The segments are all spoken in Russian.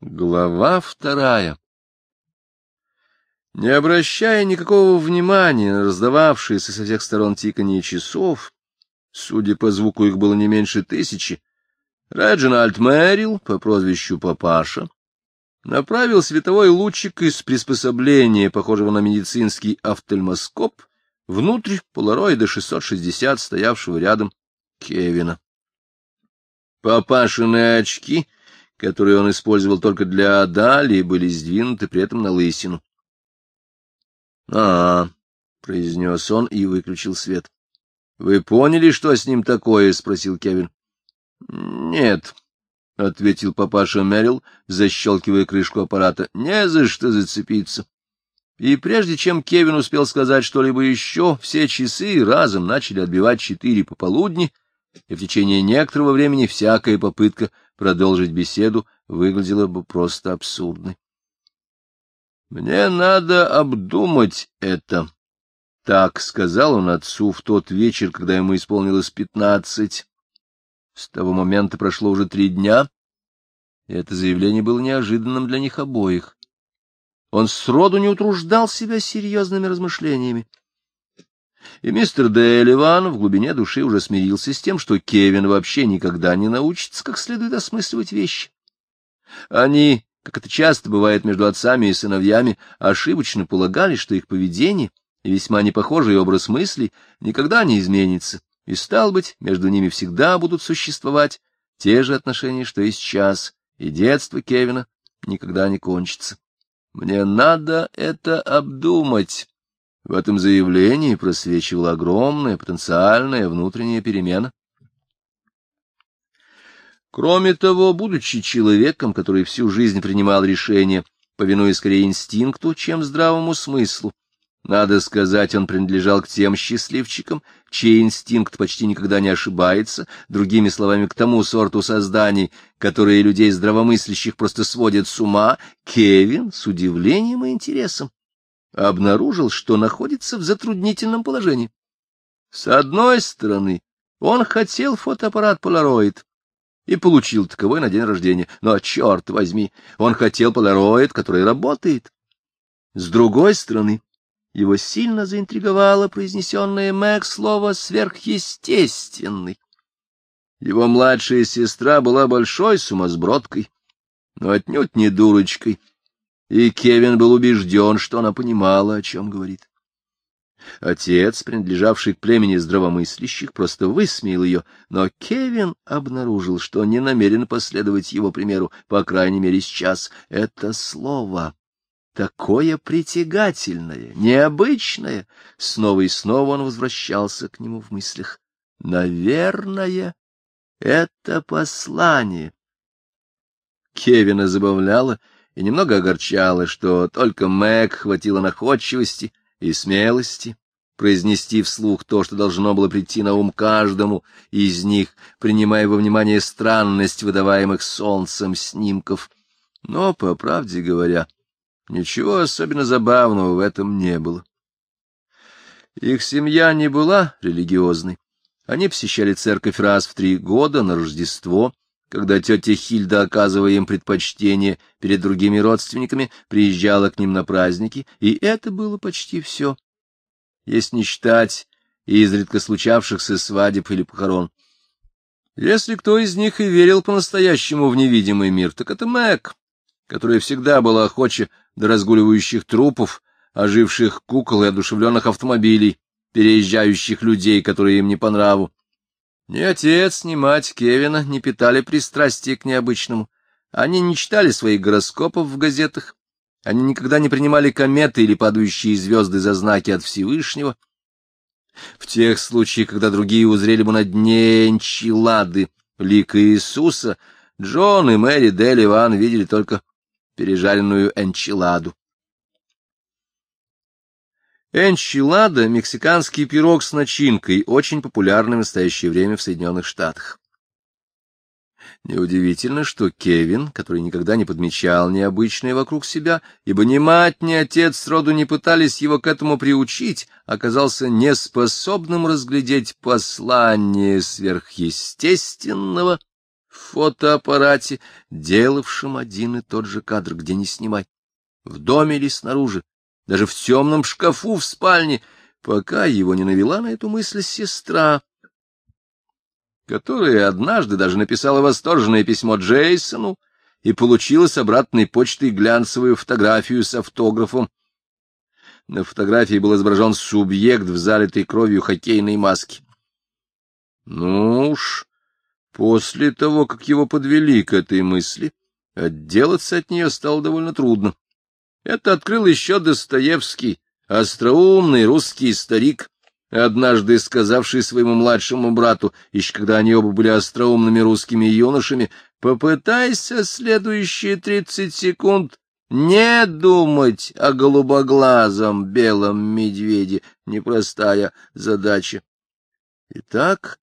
Глава вторая Не обращая никакого внимания на раздававшиеся со всех сторон тиканье часов, судя по звуку их было не меньше тысячи, Реджинальд Мэрил по прозвищу Папаша направил световой лучик из приспособления, похожего на медицинский офтальмоскоп, внутрь полароида 660, стоявшего рядом Кевина. Папашины очки — которые он использовал только для дали, были сдвинуты при этом на лысину. а, -а, произнес он и выключил свет. — Вы поняли, что с ним такое? — спросил Кевин. — Нет, — ответил папаша Мерил, защелкивая крышку аппарата. — Не за что зацепиться. И прежде чем Кевин успел сказать что-либо еще, все часы разом начали отбивать четыре пополудни, и в течение некоторого времени всякая попытка продолжить беседу выглядело бы просто абсурдно. «Мне надо обдумать это», — так сказал он отцу в тот вечер, когда ему исполнилось пятнадцать. С того момента прошло уже три дня, и это заявление было неожиданным для них обоих. Он сроду не утруждал себя серьезными размышлениями. И мистер Делливан в глубине души уже смирился с тем, что Кевин вообще никогда не научится как следует осмысливать вещи. Они, как это часто бывает между отцами и сыновьями, ошибочно полагали, что их поведение и весьма непохожий образ мыслей никогда не изменится, и, стал быть, между ними всегда будут существовать те же отношения, что и сейчас, и детство Кевина никогда не кончится. «Мне надо это обдумать», в этом заявлении просвечивала огромная потенциальная внутренняя перемена. Кроме того, будучи человеком, который всю жизнь принимал решения, повинуясь скорее инстинкту, чем здравому смыслу, надо сказать, он принадлежал к тем счастливчикам, чей инстинкт почти никогда не ошибается, другими словами, к тому сорту созданий, которые людей здравомыслящих просто сводят с ума, Кевин с удивлением и интересом обнаружил, что находится в затруднительном положении. С одной стороны, он хотел фотоаппарат Polaroid и получил таковой на день рождения, но, черт возьми, он хотел Polaroid, который работает. С другой стороны, его сильно заинтриговало произнесенное Мэг слово «сверхъестественный». Его младшая сестра была большой сумасбродкой, но отнюдь не дурочкой и Кевин был убежден, что она понимала, о чем говорит. Отец, принадлежавший к племени здравомыслящих, просто высмеял ее, но Кевин обнаружил, что не намерен последовать его примеру, по крайней мере, сейчас. Это слово такое притягательное, необычное. Снова и снова он возвращался к нему в мыслях. Наверное, это послание. Кевина забавляло, и немного огорчало, что только Мэг хватило находчивости и смелости произнести вслух то, что должно было прийти на ум каждому из них, принимая во внимание странность выдаваемых солнцем снимков. Но, по правде говоря, ничего особенно забавного в этом не было. Их семья не была религиозной. Они посещали церковь раз в три года на Рождество когда тетя Хильда, оказывая им предпочтение перед другими родственниками, приезжала к ним на праздники, и это было почти все. Если не считать изредка случавшихся свадеб или похорон. Если кто из них и верил по-настоящему в невидимый мир, так это Мэг, которая всегда была охоча до разгуливающих трупов, оживших кукол и одушевленных автомобилей, переезжающих людей, которые им не по нраву. Ни отец, ни мать Кевина не питали пристрастия к необычному. Они не читали своих гороскопов в газетах, они никогда не принимали кометы или падающие звезды за знаки от Всевышнего. В тех случаях, когда другие узрели бы на дне Энчилады, лика Иисуса, Джон и Мэри Делли Ван видели только пережаренную Энчиладу. Энчилада — мексиканский пирог с начинкой, очень популярный в настоящее время в Соединенных Штатах. Неудивительно, что Кевин, который никогда не подмечал необычное вокруг себя, ибо ни мать, ни отец сроду не пытались его к этому приучить, оказался неспособным разглядеть послание сверхъестественного в фотоаппарате, делавшем один и тот же кадр, где не снимать, в доме или снаружи даже в темном шкафу в спальне, пока его не навела на эту мысль сестра, которая однажды даже написала восторженное письмо Джейсону и получила с обратной почтой глянцевую фотографию с автографом. На фотографии был изображен субъект в залитой кровью хоккейной маске. Ну уж, после того, как его подвели к этой мысли, отделаться от нее стало довольно трудно. Это открыл еще Достоевский, остроумный русский старик, однажды сказавший своему младшему брату, еще когда они оба были остроумными русскими юношами, «Попытайся следующие тридцать секунд не думать о голубоглазом белом медведе. Непростая задача». Итак,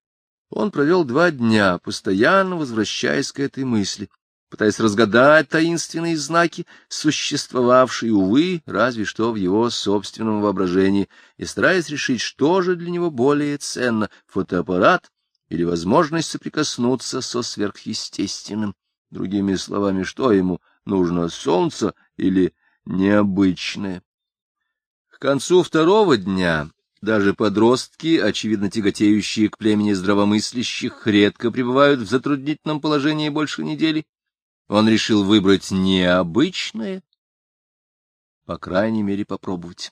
он провел два дня, постоянно возвращаясь к этой мысли пытаясь разгадать таинственные знаки, существовавшие, увы, разве что в его собственном воображении, и стараясь решить, что же для него более ценно — фотоаппарат или возможность соприкоснуться со сверхъестественным. Другими словами, что ему нужно, солнце или необычное? К концу второго дня даже подростки, очевидно тяготеющие к племени здравомыслящих, редко пребывают в затруднительном положении больше недели он решил выбрать необычное, по крайней мере, попробовать.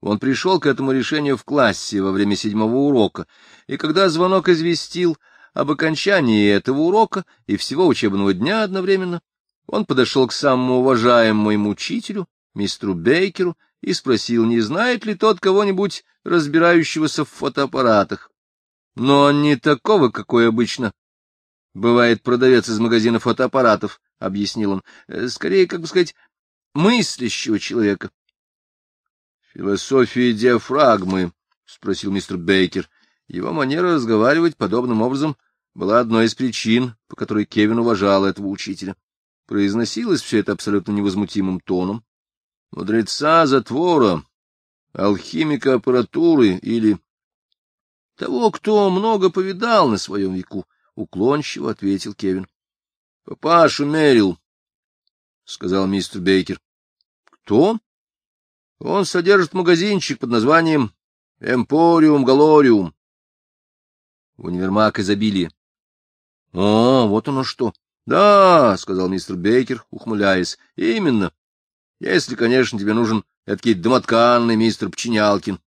Он пришел к этому решению в классе во время седьмого урока, и когда звонок известил об окончании этого урока и всего учебного дня одновременно, он подошел к самому уважаемому учителю, мистеру Бейкеру, и спросил, не знает ли тот кого-нибудь, разбирающегося в фотоаппаратах. Но не такого, какой обычно бывает продавец из магазина фотоаппаратов, — объяснил он, э, — скорее, как бы сказать, мыслящего человека. — Философия диафрагмы, — спросил мистер Бейкер. Его манера разговаривать подобным образом была одной из причин, по которой Кевин уважал этого учителя. Произносилось все это абсолютно невозмутимым тоном. Мудреца затвора, алхимика аппаратуры или того, кто много повидал на своем веку, — уклончиво ответил Кевин. — Папашу мерил, — сказал мистер Бейкер. — Кто? — Он содержит магазинчик под названием «Эмпориум Галориум». Универмаг изобилия. — О, вот оно что. — Да, — сказал мистер Бейкер, ухмыляясь. — Именно. Если, конечно, тебе нужен эдакий домотканный мистер Пченялкин.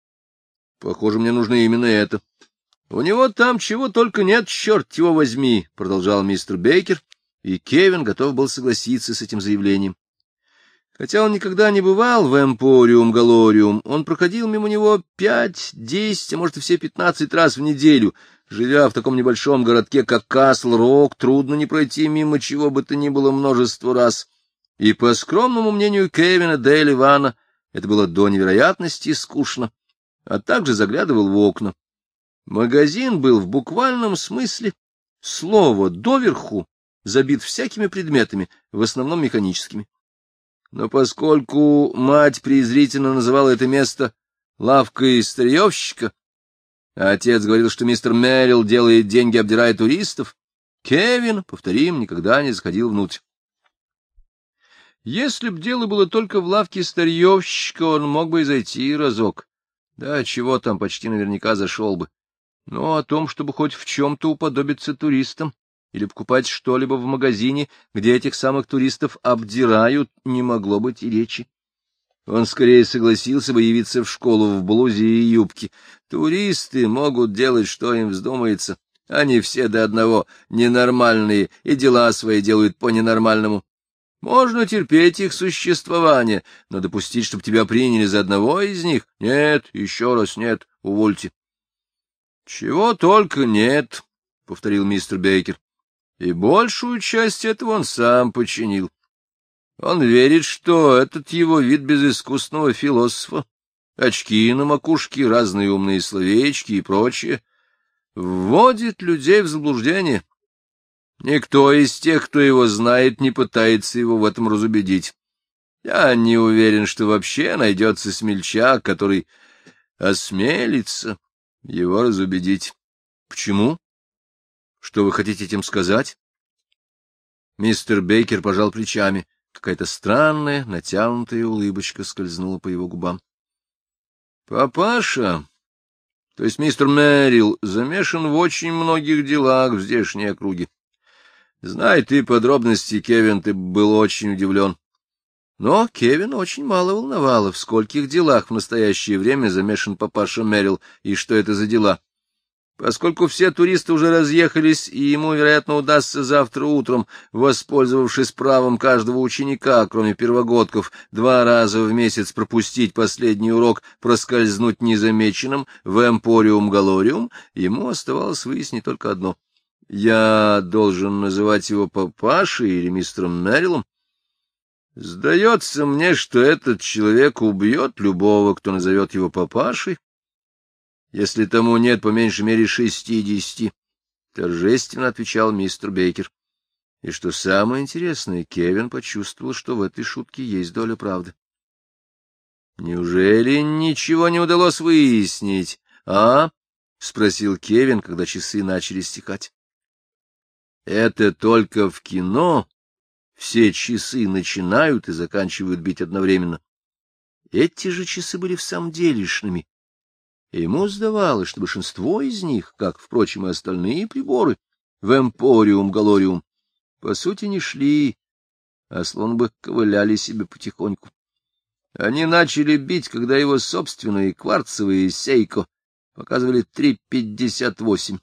— Похоже, мне нужно именно это. —— У него там чего только нет, черт его возьми, — продолжал мистер Бейкер, и Кевин готов был согласиться с этим заявлением. Хотя он никогда не бывал в Эмпориум Галориум, он проходил мимо него пять, десять, а может и все пятнадцать раз в неделю. Живя в таком небольшом городке, как Касл-Рок, трудно не пройти мимо чего бы то ни было множество раз. И, по скромному мнению Кевина Дейли Ивана, это было до невероятности скучно, а также заглядывал в окна. Магазин был в буквальном смысле слова доверху забит всякими предметами, в основном механическими. Но поскольку мать презрительно называла это место лавкой старьевщика, а отец говорил, что мистер Мэрил делает деньги, обдирая туристов, Кевин, повторим, никогда не заходил внутрь. Если б дело было только в лавке старьевщика, он мог бы и зайти разок. Да чего там, почти наверняка зашел бы. Но о том, чтобы хоть в чем-то уподобиться туристам или покупать что-либо в магазине, где этих самых туристов обдирают, не могло быть и речи. Он скорее согласился бы явиться в школу в блузе и юбке. Туристы могут делать, что им вздумается. Они все до одного ненормальные и дела свои делают по-ненормальному. Можно терпеть их существование, но допустить, чтобы тебя приняли за одного из них? Нет, еще раз нет, увольте. — Чего только нет, — повторил мистер Бейкер. — И большую часть этого он сам починил. Он верит, что этот его вид безыскусного философа, очки на макушке, разные умные словечки и прочее, вводит людей в заблуждение. Никто из тех, кто его знает, не пытается его в этом разубедить. Я не уверен, что вообще найдется смельчак, который осмелится его разубедить. Почему? Что вы хотите этим сказать? Мистер Бейкер пожал плечами. Какая-то странная, натянутая улыбочка скользнула по его губам. Папаша, то есть мистер Мэрил, замешан в очень многих делах в здешней округе. Знай ты подробности, Кевин, ты был очень удивлен. Но Кевин очень мало волновало, в скольких делах в настоящее время замешан папаша Мерил и что это за дела. Поскольку все туристы уже разъехались, и ему, вероятно, удастся завтра утром, воспользовавшись правом каждого ученика, кроме первогодков, два раза в месяц пропустить последний урок, проскользнуть незамеченным в Эмпориум Галориум, ему оставалось выяснить только одно. Я должен называть его папашей или мистером Мерилом? Сдается мне, что этот человек убьет любого, кто назовет его папашей, если тому нет по меньшей мере шестидесяти, — торжественно отвечал мистер Бейкер. И что самое интересное, Кевин почувствовал, что в этой шутке есть доля правды. — Неужели ничего не удалось выяснить, а? — спросил Кевин, когда часы начали стекать. — Это только в кино все часы начинают и заканчивают бить одновременно. Эти же часы были в самом делешными. И ему сдавалось, что большинство из них, как, впрочем, и остальные приборы, в Эмпориум Галориум, по сути, не шли, а слон бы ковыляли себе потихоньку. Они начали бить, когда его собственные кварцевые сейко показывали 3.58.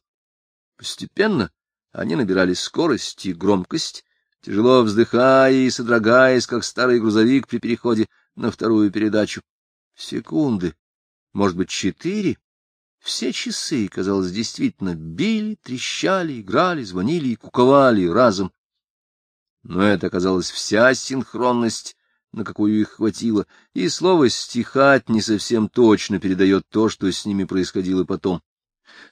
Постепенно они набирали скорость и громкость, тяжело вздыхая и содрогаясь, как старый грузовик при переходе на вторую передачу. Секунды, может быть, четыре, все часы, казалось, действительно били, трещали, играли, звонили и куковали разом. Но это оказалась вся синхронность, на какую их хватило, и слово «стихать» не совсем точно передает то, что с ними происходило потом.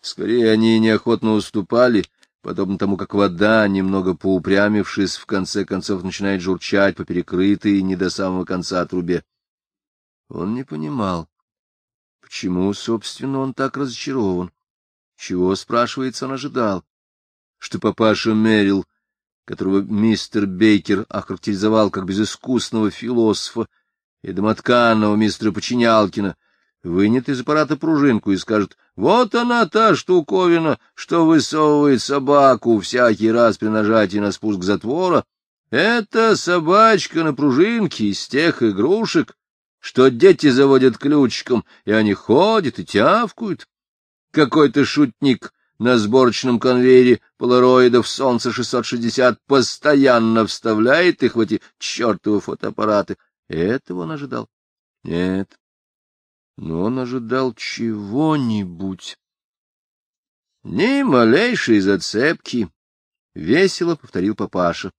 Скорее, они неохотно уступали, подобно тому, как вода, немного поупрямившись, в конце концов начинает журчать по перекрытой не до самого конца трубе. Он не понимал, почему, собственно, он так разочарован, чего, спрашивается, он ожидал, что папаша Мерил, которого мистер Бейкер охарактеризовал как безыскусного философа, и домотканного мистера Починялкина — вынет из аппарата пружинку и скажет «Вот она, та штуковина, что высовывает собаку всякий раз при нажатии на спуск затвора. Это собачка на пружинке из тех игрушек, что дети заводят ключиком, и они ходят и тявкают. Какой-то шутник на сборочном конвейере полароидов «Солнце-660» постоянно вставляет их в эти чертовы фотоаппараты. Этого он ожидал. Нет, но он ожидал чего-нибудь. Ни малейшей зацепки, — весело повторил папаша.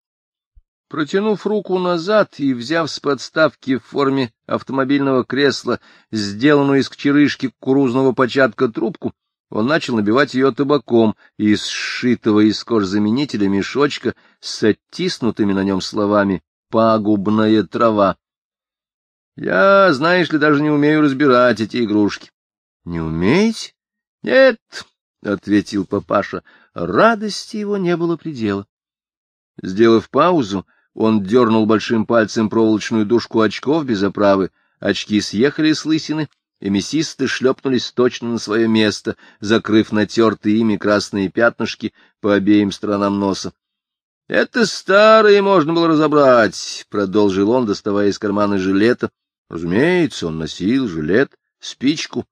Протянув руку назад и взяв с подставки в форме автомобильного кресла, сделанную из кчерышки кукурузного початка трубку, он начал набивать ее табаком из сшитого из кожзаменителя мешочка с оттиснутыми на нем словами «пагубная трава». Я, знаешь ли, даже не умею разбирать эти игрушки. — Не умеете? — Нет, — ответил папаша. Радости его не было предела. Сделав паузу, он дернул большим пальцем проволочную дужку очков без оправы. Очки съехали с лысины, и мясисты шлепнулись точно на свое место, закрыв натертые ими красные пятнышки по обеим сторонам носа. — Это старые можно было разобрать, — продолжил он, доставая из кармана жилета Разумеется, он носил жилет, спичку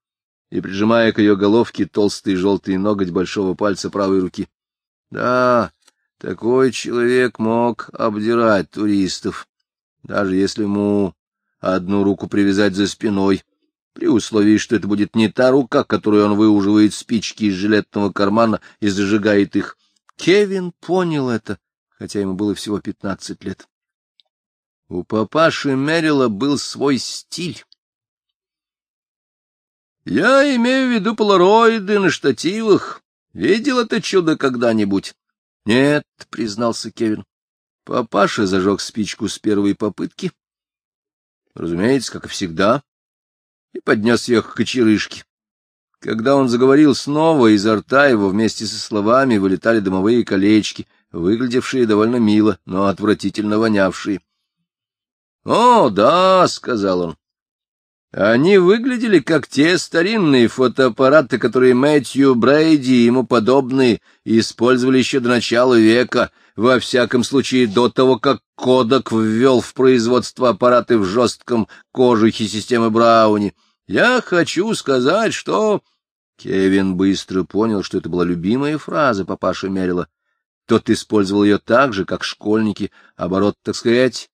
и, прижимая к ее головке толстый желтый ноготь большого пальца правой руки. Да, такой человек мог обдирать туристов, даже если ему одну руку привязать за спиной, при условии, что это будет не та рука, которую он выуживает спички из жилетного кармана и зажигает их. Кевин понял это, хотя ему было всего пятнадцать лет. У папаши Мерила был свой стиль. Я имею в виду полароиды на штативах. Видел это чудо когда-нибудь? — Нет, — признался Кевин. Папаша зажег спичку с первой попытки. Разумеется, как и всегда. И поднес ее к кочерышке. Когда он заговорил снова, изо рта его вместе со словами вылетали дымовые колечки, выглядевшие довольно мило, но отвратительно вонявшие. —— О, да, — сказал он. Они выглядели как те старинные фотоаппараты, которые Мэтью Брейди и ему подобные использовали еще до начала века, во всяком случае до того, как Кодак ввел в производство аппараты в жестком кожухе системы Брауни. «Я хочу сказать, что...» Кевин быстро понял, что это была любимая фраза папаша Мерила. Тот использовал ее так же, как школьники, оборот, так сказать,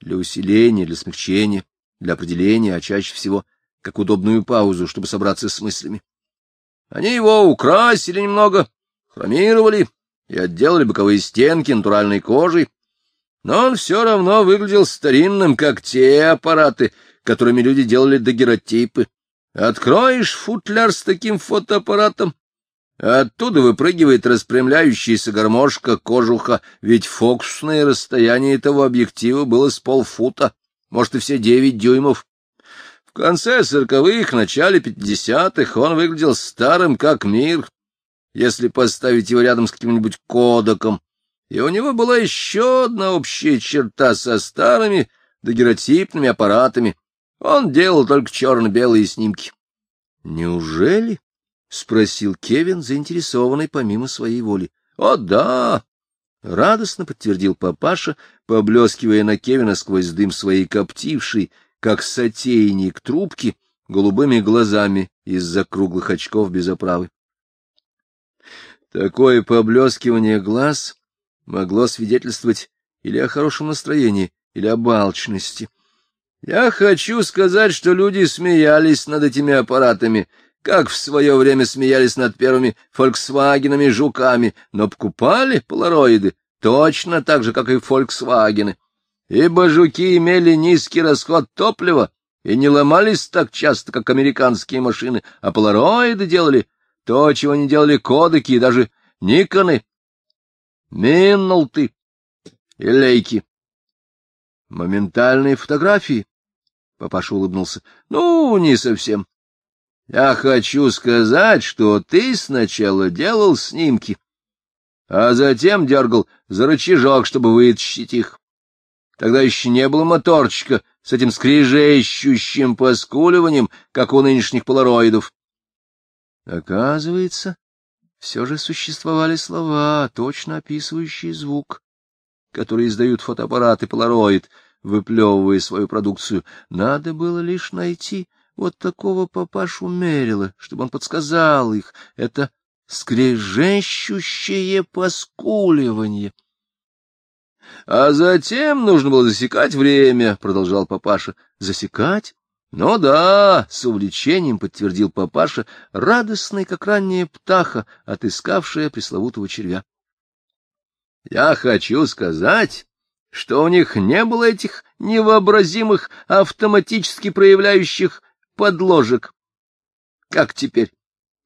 для усиления, для смягчения, для определения, а чаще всего как удобную паузу, чтобы собраться с мыслями. Они его украсили немного, хромировали и отделали боковые стенки натуральной кожей, но он все равно выглядел старинным, как те аппараты, которыми люди делали дагеротипы. Откроешь футляр с таким фотоаппаратом, оттуда выпрыгивает распрямляющаяся гармошка кожуха, ведь фокусное расстояние этого объектива было с полфута, может, и все девять дюймов. В конце сороковых, начале пятидесятых он выглядел старым, как мир, если поставить его рядом с каким-нибудь кодоком. И у него была еще одна общая черта со старыми дагеротипными аппаратами. Он делал только черно-белые снимки. Неужели? — спросил Кевин, заинтересованный помимо своей воли. — О, да! — радостно подтвердил папаша, поблескивая на Кевина сквозь дым своей коптившей, как сотейник трубки, голубыми глазами из-за круглых очков без оправы. Такое поблескивание глаз могло свидетельствовать или о хорошем настроении, или о балчности. — Я хочу сказать, что люди смеялись над этими аппаратами, как в свое время смеялись над первыми «Фольксвагенами» жуками, но покупали полароиды точно так же, как и «Фольксвагены», ибо жуки имели низкий расход топлива и не ломались так часто, как американские машины, а полароиды делали то, чего не делали кодеки и даже Никоны, Миннолты и Лейки. Моментальные фотографии. Папаша улыбнулся. Ну, не совсем. Я хочу сказать, что ты сначала делал снимки, а затем дергал за рычажок, чтобы вытащить их. Тогда еще не было моторчика с этим скрижещущим поскуливанием, как у нынешних полароидов. Оказывается, все же существовали слова, точно описывающие звук, который издают фотоаппараты полароид, выплевывая свою продукцию. Надо было лишь найти вот такого папашу Мерила, чтобы он подсказал их. Это скрежещущее поскуливание. — А затем нужно было засекать время, — продолжал папаша. — Засекать? — Ну да, — с увлечением подтвердил папаша, радостный, как ранняя птаха, отыскавшая пресловутого червя. — Я хочу сказать, что у них не было этих невообразимых автоматически проявляющих подложек. Как теперь?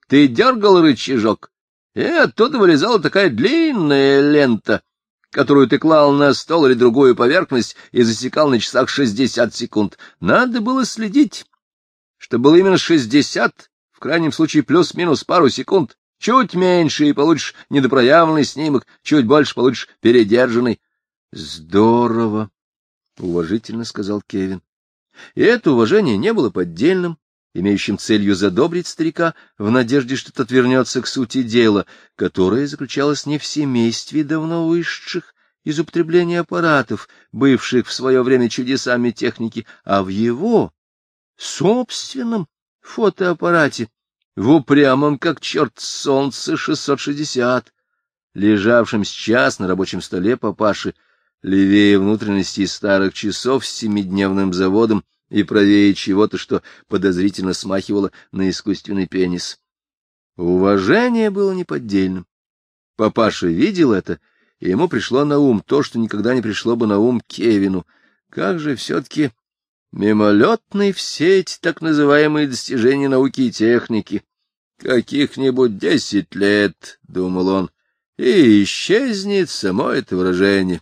Ты дергал рычажок, э, а и оттуда вылезала такая длинная лента, которую ты клал на стол или другую поверхность и засекал на часах шестьдесят секунд. Надо было следить, чтобы было именно шестьдесят, в крайнем случае плюс-минус пару секунд. Чуть меньше, и получишь недопроявленный снимок, чуть больше получишь передержанный. — Здорово, — уважительно сказал Кевин. И это уважение не было поддельным, имеющим целью задобрить старика в надежде, что тот вернется к сути дела, которое заключалось не в семействе давно высших из употребления аппаратов, бывших в свое время чудесами техники, а в его собственном фотоаппарате, в упрямом, как черт солнце, 660, лежавшем сейчас на рабочем столе папаши, левее внутренности старых часов с семидневным заводом и правее чего-то, что подозрительно смахивало на искусственный пенис. Уважение было неподдельным. Папаша видел это, и ему пришло на ум то, что никогда не пришло бы на ум Кевину. Как же все-таки мимолетны все эти так называемые достижения науки и техники. Каких-нибудь десять лет, — думал он, — и исчезнет само это выражение.